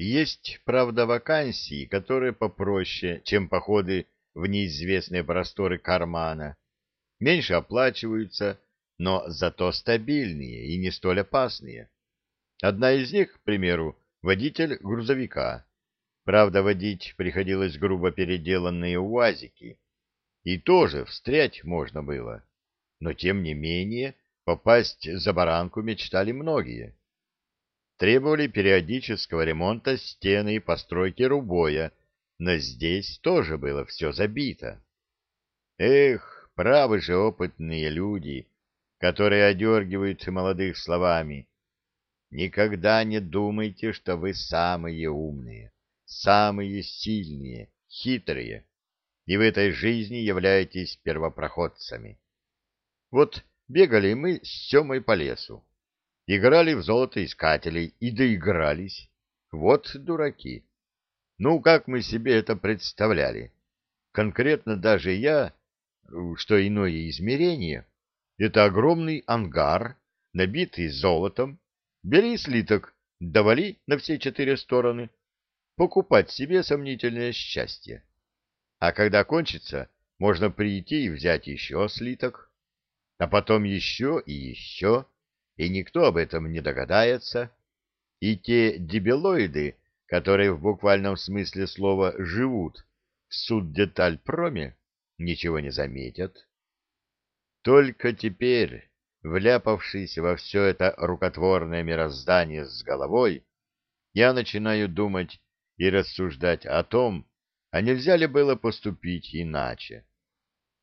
Есть, правда, вакансии, которые попроще, чем походы в неизвестные просторы кармана. Меньше оплачиваются, но зато стабильные и не столь опасные. Одна из них, к примеру, водитель грузовика. Правда, водить приходилось грубо переделанные УАЗики. И тоже встрять можно было. Но, тем не менее, попасть за баранку мечтали многие. Требовали периодического ремонта стены и постройки рубоя, но здесь тоже было все забито. Эх, правы же опытные люди, которые одергивают молодых словами. Никогда не думайте, что вы самые умные самые сильные, хитрые, и в этой жизни являетесь первопроходцами. Вот бегали мы с Семой по лесу, играли в золотоискателей и доигрались. Вот дураки. Ну, как мы себе это представляли? Конкретно даже я, что иное измерение, это огромный ангар, набитый золотом, бери слиток, давали на все четыре стороны, покупать себе сомнительное счастье. А когда кончится, можно прийти и взять еще слиток, а потом еще и еще, и никто об этом не догадается. И те дебилоиды, которые в буквальном смысле слова живут в суддетальпроме, ничего не заметят. Только теперь, вляпавшись во все это рукотворное мироздание с головой, я начинаю думать и рассуждать о том, а нельзя ли было поступить иначе.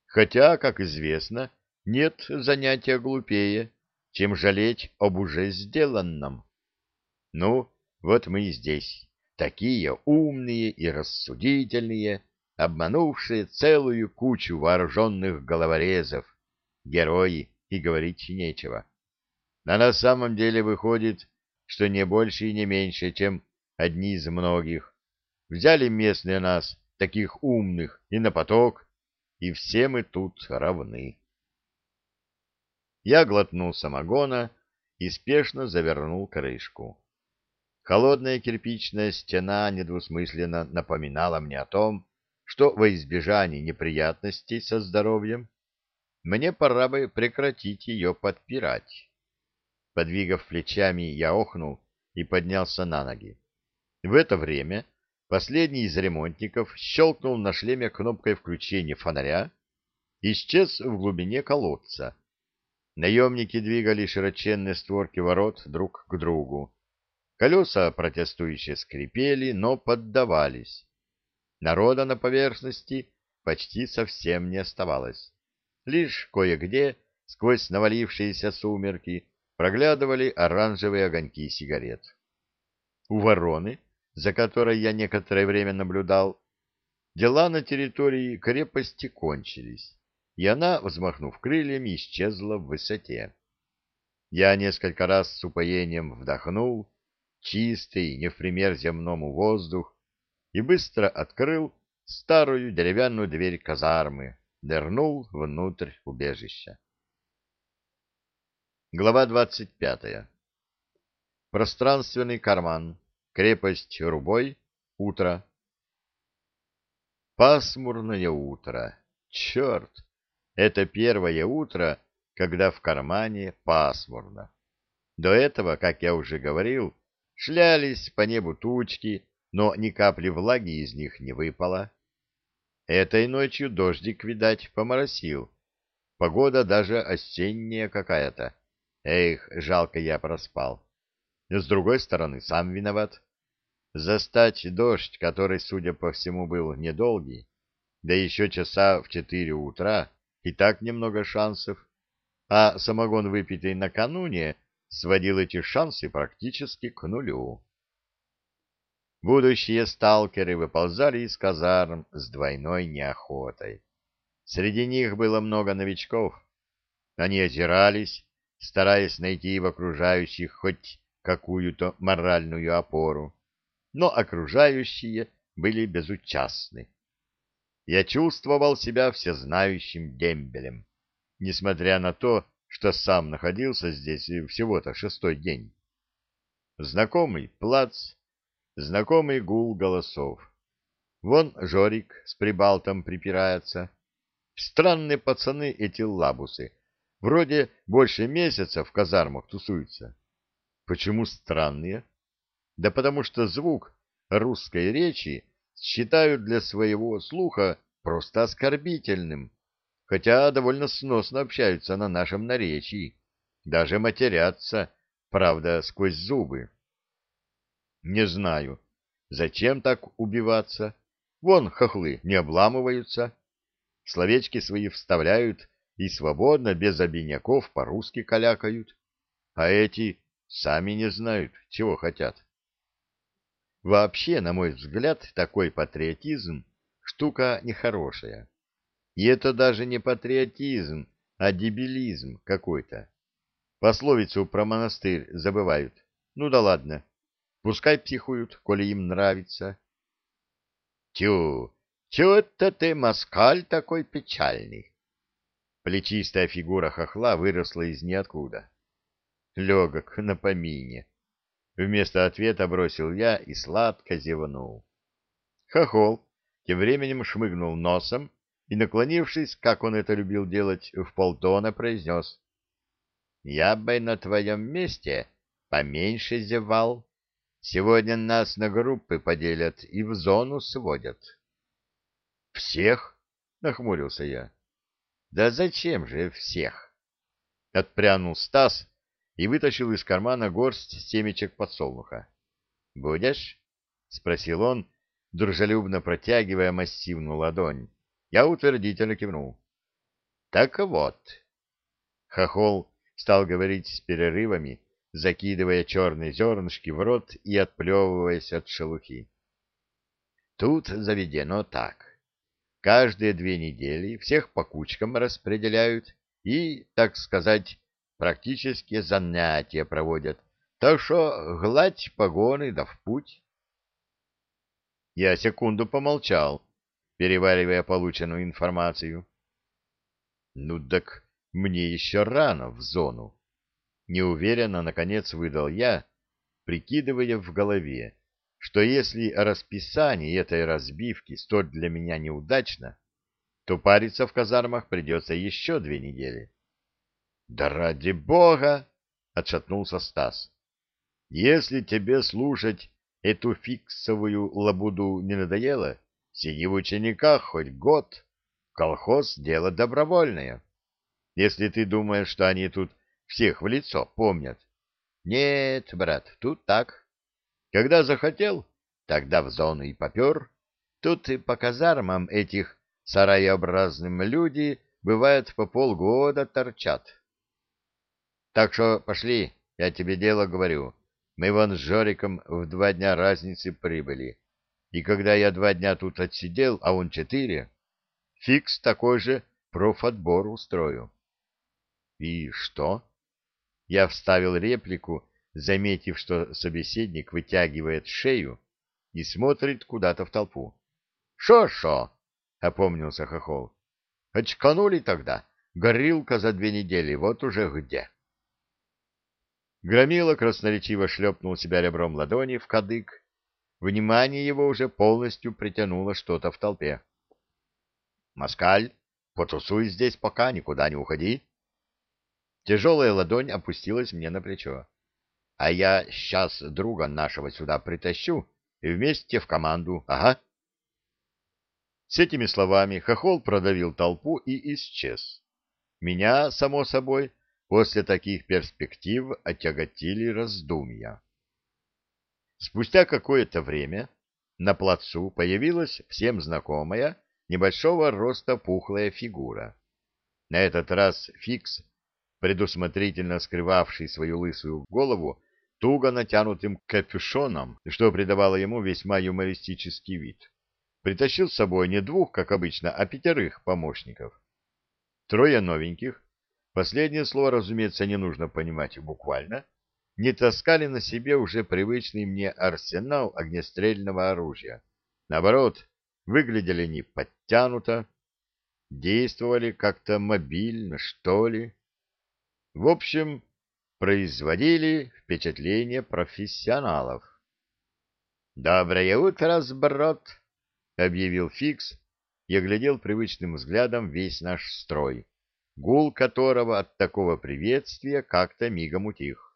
Хотя, как известно, нет занятия глупее, чем жалеть об уже сделанном. Ну, вот мы и здесь, такие умные и рассудительные, обманувшие целую кучу вооруженных головорезов, герои и говорить нечего. А на самом деле выходит, что не больше и не меньше, чем одни из многих. Взяли местные нас, таких умных, и на поток, и все мы тут равны. Я глотнул самогона и спешно завернул крышку. Холодная кирпичная стена недвусмысленно напоминала мне о том, что во избежание неприятностей со здоровьем мне пора бы прекратить ее подпирать. Подвигав плечами, я охнул и поднялся на ноги. В это время последний из ремонтников щелкнул на шлеме кнопкой включения фонаря исчез в глубине колодца. Наемники двигали широченные створки ворот друг к другу. Колеса протестующие скрипели, но поддавались. Народа на поверхности почти совсем не оставалось. Лишь кое-где, сквозь навалившиеся сумерки, проглядывали оранжевые огоньки сигарет. У вороны за которой я некоторое время наблюдал, дела на территории крепости кончились, и она, взмахнув крыльями, исчезла в высоте. Я несколько раз с упоением вдохнул чистый, не в пример земному воздух, и быстро открыл старую деревянную дверь казармы, нырнул внутрь убежища. Глава двадцать пятая. Пространственный карман. Крепость Рубой. Утро. Пасмурное утро. Черт! Это первое утро, когда в кармане пасмурно. До этого, как я уже говорил, шлялись по небу тучки, но ни капли влаги из них не выпало. Этой ночью дождик, видать, поморосил. Погода даже осенняя какая-то. Эх, жалко я проспал. С другой стороны, сам виноват. Застать дождь, который, судя по всему, был недолгий, да еще часа в четыре утра, и так немного шансов, а самогон, выпитый накануне, сводил эти шансы практически к нулю. Будущие сталкеры выползали из казарм с двойной неохотой. Среди них было много новичков. Они озирались, стараясь найти в окружающих хоть какую-то моральную опору но окружающие были безучастны. Я чувствовал себя всезнающим дембелем, несмотря на то, что сам находился здесь всего-то шестой день. Знакомый плац, знакомый гул голосов. Вон Жорик с Прибалтом припирается. Странные пацаны эти лабусы. Вроде больше месяца в казармах тусуются. Почему странные? Да потому что звук русской речи считают для своего слуха просто оскорбительным, хотя довольно сносно общаются на нашем наречии, даже матерятся, правда, сквозь зубы. Не знаю, зачем так убиваться. Вон хохлы не обламываются, словечки свои вставляют и свободно, без обиняков, по-русски калякают, а эти сами не знают, чего хотят. Вообще, на мой взгляд, такой патриотизм — штука нехорошая. И это даже не патриотизм, а дебилизм какой-то. Пословицу про монастырь забывают. Ну да ладно. Пускай психуют, коли им нравится. Тю, чё-то ты, москаль, такой печальный. Плечистая фигура хохла выросла из ниоткуда. Легок на помине. Вместо ответа бросил я и сладко зевнул. Хохол тем временем шмыгнул носом и, наклонившись, как он это любил делать, в полтона произнес. — Я бы на твоем месте поменьше зевал. Сегодня нас на группы поделят и в зону сводят. — Всех? — нахмурился я. — Да зачем же всех? Отпрянул Стас и вытащил из кармана горсть семечек подсолнуха. — Будешь? — спросил он, дружелюбно протягивая массивную ладонь. Я утвердительно кивнул. — Так вот. Хохол стал говорить с перерывами, закидывая черные зернышки в рот и отплевываясь от шелухи. Тут заведено так. Каждые две недели всех по кучкам распределяют и, так сказать, практические занятия проводят. Так что гладь погоны да в путь. Я секунду помолчал, переваривая полученную информацию. Ну так мне еще рано в зону. Неуверенно, наконец, выдал я, прикидывая в голове, что если расписание этой разбивки столь для меня неудачно, то париться в казармах придется еще две недели. — Да ради бога! — отшатнулся Стас. — Если тебе слушать эту фиксовую лабуду не надоело, сиди в учениках хоть год. Колхоз — дело добровольное. Если ты думаешь, что они тут всех в лицо помнят. Нет, брат, тут так. Когда захотел, тогда в зону и попер. Тут и по казармам этих сараеобразным люди, бывает, по полгода торчат. Так что пошли, я тебе дело говорю. Мы вон с Жориком в два дня разницы прибыли. И когда я два дня тут отсидел, а он четыре, фикс такой же профотбор устрою. И что? Я вставил реплику, заметив, что собеседник вытягивает шею и смотрит куда-то в толпу. «Шо-шо!» — опомнился Хохол. «Очканули тогда. Горилка за две недели, вот уже где». Громила красноречиво шлепнул себя ребром ладони в кадык. Внимание его уже полностью притянуло что-то в толпе. «Москаль, потусуй здесь пока, никуда не уходи». Тяжелая ладонь опустилась мне на плечо. А я сейчас друга нашего сюда притащу и вместе в команду, ага. С этими словами Хохол продавил толпу и исчез. Меня, само собой, после таких перспектив отяготили раздумья. Спустя какое-то время на плацу появилась всем знакомая небольшого роста пухлая фигура. На этот раз Фикс предусмотрительно скрывавший свою лысую голову туго натянутым капюшоном, что придавало ему весьма юмористический вид. Притащил с собой не двух, как обычно, а пятерых помощников. Трое новеньких, последнее слово, разумеется, не нужно понимать буквально, не таскали на себе уже привычный мне арсенал огнестрельного оружия. Наоборот, выглядели они подтянуто, действовали как-то мобильно, что ли. В общем, производили впечатление профессионалов. Доброе утро, сброд! — объявил Фикс и оглядел привычным взглядом весь наш строй, гул которого от такого приветствия как-то мигом утих.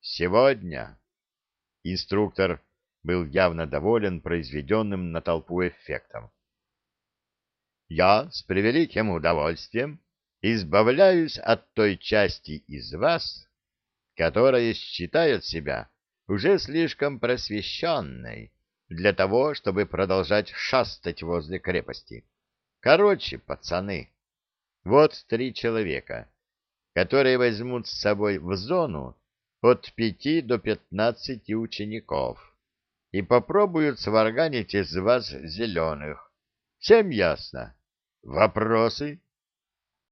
«Сегодня...» Инструктор был явно доволен произведенным на толпу эффектом. «Я с превеликим удовольствием избавляюсь от той части из вас, которая считает себя уже слишком просвещенной для того, чтобы продолжать шастать возле крепости. Короче, пацаны, вот три человека, которые возьмут с собой в зону от пяти до пятнадцати учеников и попробуют сварганить из вас зеленых. Всем ясно? Вопросы?